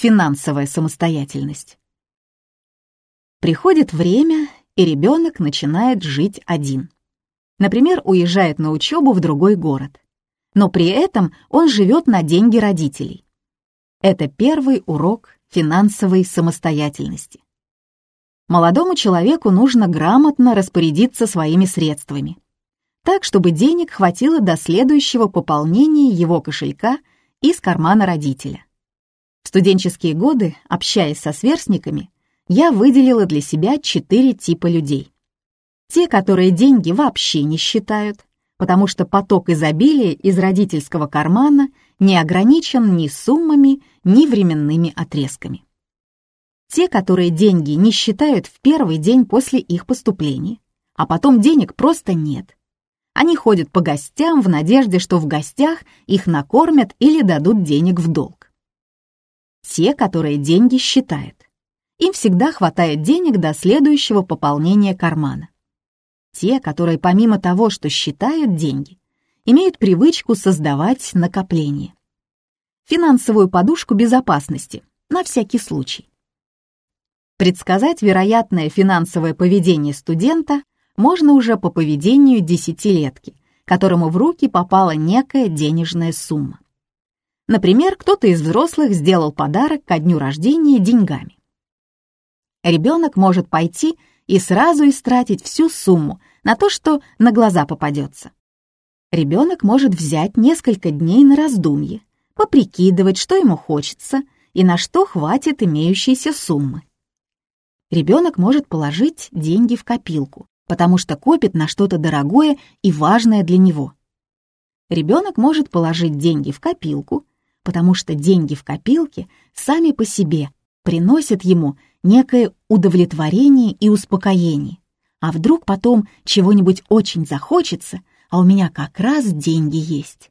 Финансовая самостоятельность. Приходит время, и ребенок начинает жить один. Например, уезжает на учебу в другой город. Но при этом он живет на деньги родителей. Это первый урок финансовой самостоятельности. Молодому человеку нужно грамотно распорядиться своими средствами, так, чтобы денег хватило до следующего пополнения его кошелька из кармана родителя. В студенческие годы, общаясь со сверстниками, я выделила для себя четыре типа людей. Те, которые деньги вообще не считают, потому что поток изобилия из родительского кармана не ограничен ни суммами, ни временными отрезками. Те, которые деньги не считают в первый день после их поступления, а потом денег просто нет. Они ходят по гостям в надежде, что в гостях их накормят или дадут денег в долг. Те, которые деньги считают. Им всегда хватает денег до следующего пополнения кармана. Те, которые помимо того, что считают деньги, имеют привычку создавать накопление. Финансовую подушку безопасности, на всякий случай. Предсказать вероятное финансовое поведение студента можно уже по поведению десятилетки, которому в руки попала некая денежная сумма. Например, кто-то из взрослых сделал подарок ко дню рождения деньгами. Ребенок может пойти и сразу истратить всю сумму на то, что на глаза попадется. Ребенок может взять несколько дней на раздумье, поприкидывать, что ему хочется и на что хватит имеющейся суммы. Ребенок может положить деньги в копилку, потому что копит на что-то дорогое и важное для него. Ребенок может положить деньги в копилку, потому что деньги в копилке сами по себе приносят ему некое удовлетворение и успокоение. А вдруг потом чего-нибудь очень захочется, а у меня как раз деньги есть.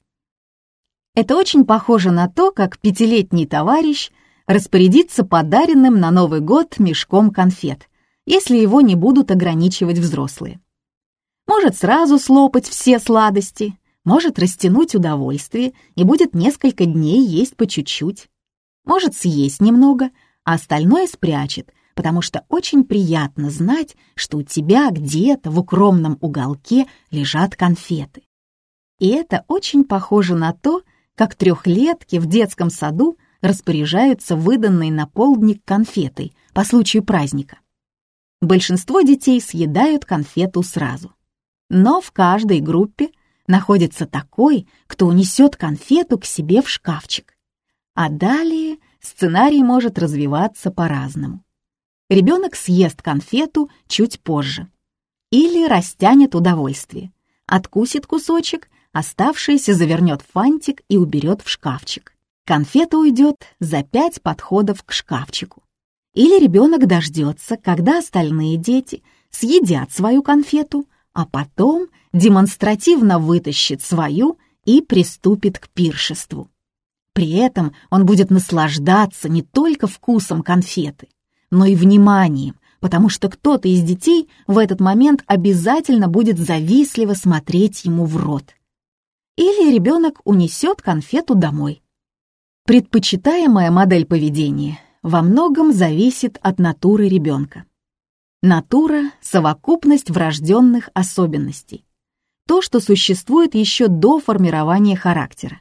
Это очень похоже на то, как пятилетний товарищ распорядится подаренным на Новый год мешком конфет, если его не будут ограничивать взрослые. Может сразу слопать все сладости, может растянуть удовольствие и будет несколько дней есть по чуть-чуть. Может съесть немного, а остальное спрячет, потому что очень приятно знать, что у тебя где-то в укромном уголке лежат конфеты. И это очень похоже на то, как трехлетки в детском саду распоряжаются выданной на полдник конфетой по случаю праздника. Большинство детей съедают конфету сразу. Но в каждой группе находится такой, кто унесет конфету к себе в шкафчик. А далее сценарий может развиваться по-разному. Ребенок съест конфету чуть позже. Или растянет удовольствие, откусит кусочек, оставшийся завернет в фантик и уберет в шкафчик. Конфета уйдет за пять подходов к шкафчику. Или ребенок дождется, когда остальные дети съедят свою конфету, а потом демонстративно вытащит свою и приступит к пиршеству. При этом он будет наслаждаться не только вкусом конфеты, но и вниманием, потому что кто-то из детей в этот момент обязательно будет завистливо смотреть ему в рот. Или ребенок унесет конфету домой. Предпочитаемая модель поведения во многом зависит от натуры ребенка. Натура — совокупность врожденных особенностей. То, что существует еще до формирования характера.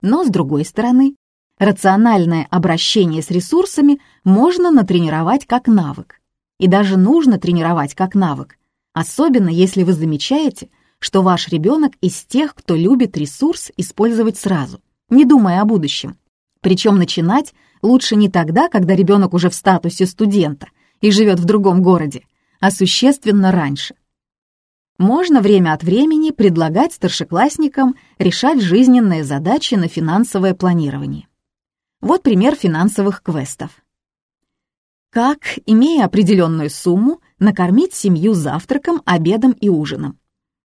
Но, с другой стороны, рациональное обращение с ресурсами можно натренировать как навык. И даже нужно тренировать как навык, особенно если вы замечаете, что ваш ребенок из тех, кто любит ресурс использовать сразу, не думая о будущем, причем начинать лучше не тогда, когда ребенок уже в статусе студента и живет в другом городе, а существенно раньше. Можно время от времени предлагать старшеклассникам решать жизненные задачи на финансовое планирование. Вот пример финансовых квестов. Как, имея определенную сумму, накормить семью завтраком, обедом и ужином?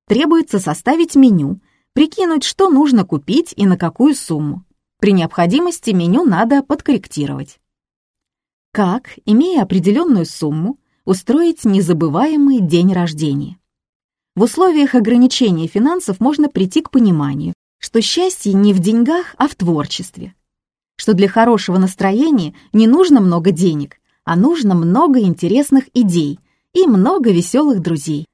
Требуется составить меню, прикинуть, что нужно купить и на какую сумму. При необходимости меню надо подкорректировать. Как, имея определенную сумму, устроить незабываемый день рождения? В условиях ограничения финансов можно прийти к пониманию, что счастье не в деньгах, а в творчестве. что для хорошего настроения не нужно много денег, а нужно много интересных идей и много веселых друзей.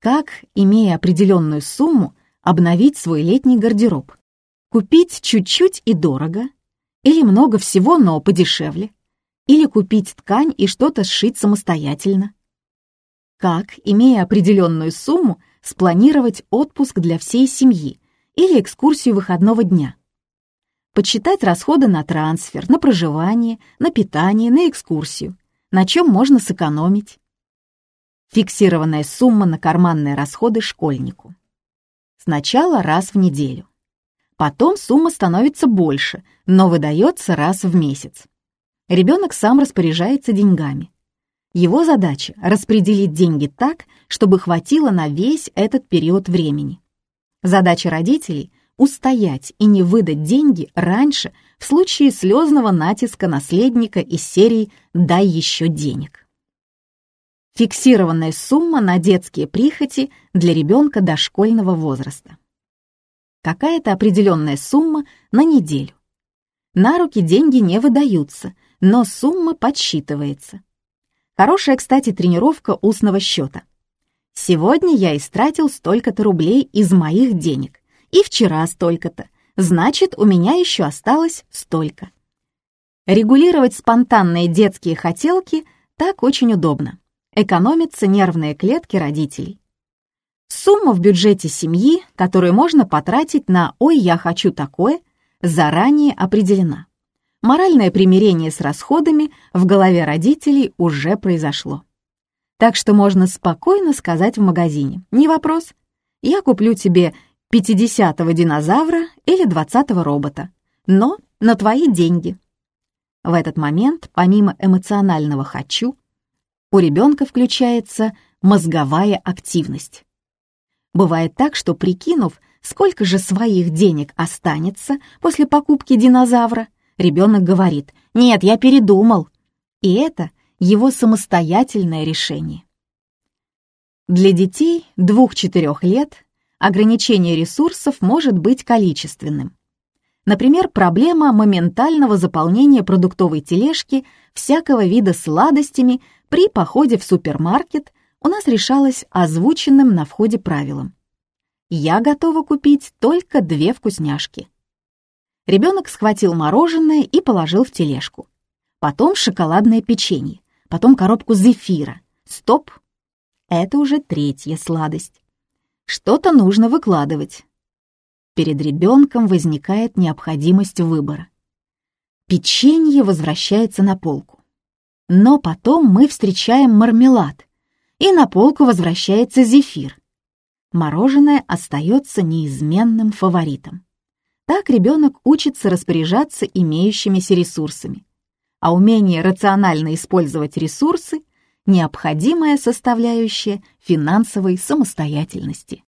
Как, имея определенную сумму, обновить свой летний гардероб? Купить чуть-чуть и дорого? Или много всего, но подешевле? Или купить ткань и что-то сшить самостоятельно? Как, имея определенную сумму, спланировать отпуск для всей семьи или экскурсию выходного дня? Подсчитать расходы на трансфер, на проживание, на питание, на экскурсию, на чем можно сэкономить. Фиксированная сумма на карманные расходы школьнику. Сначала раз в неделю. Потом сумма становится больше, но выдается раз в месяц. Ребенок сам распоряжается деньгами. Его задача — распределить деньги так, чтобы хватило на весь этот период времени. Задача родителей — устоять и не выдать деньги раньше в случае слезного натиска наследника из серии «дай еще денег». Фиксированная сумма на детские прихоти для ребенка дошкольного возраста. Какая-то определенная сумма на неделю. На руки деньги не выдаются, но сумма подсчитывается. Хорошая, кстати, тренировка устного счета. Сегодня я истратил столько-то рублей из моих денег и вчера столько-то, значит, у меня еще осталось столько. Регулировать спонтанные детские хотелки так очень удобно. Экономятся нервные клетки родителей. Сумма в бюджете семьи, которую можно потратить на «Ой, я хочу такое», заранее определена. Моральное примирение с расходами в голове родителей уже произошло. Так что можно спокойно сказать в магазине, не вопрос, я куплю тебе 50-го динозавра или 20-го робота, но на твои деньги. В этот момент, помимо эмоционального «хочу», у ребенка включается мозговая активность. Бывает так, что прикинув, сколько же своих денег останется после покупки динозавра, ребенок говорит «Нет, я передумал». И это его самостоятельное решение. Для детей 2-4 лет ограничение ресурсов может быть количественным. Например, проблема моментального заполнения продуктовой тележки всякого вида сладостями при походе в супермаркет у нас решалась озвученным на входе правилом. Я готова купить только две вкусняшки. Ребенок схватил мороженое и положил в тележку. Потом шоколадное печенье, потом коробку зефира. Стоп! Это уже третья сладость. Что-то нужно выкладывать. Перед ребенком возникает необходимость выбора. Печенье возвращается на полку. Но потом мы встречаем мармелад, и на полку возвращается зефир. Мороженое остается неизменным фаворитом. Так ребенок учится распоряжаться имеющимися ресурсами. А умение рационально использовать ресурсы необходимая составляющая финансовой самостоятельности.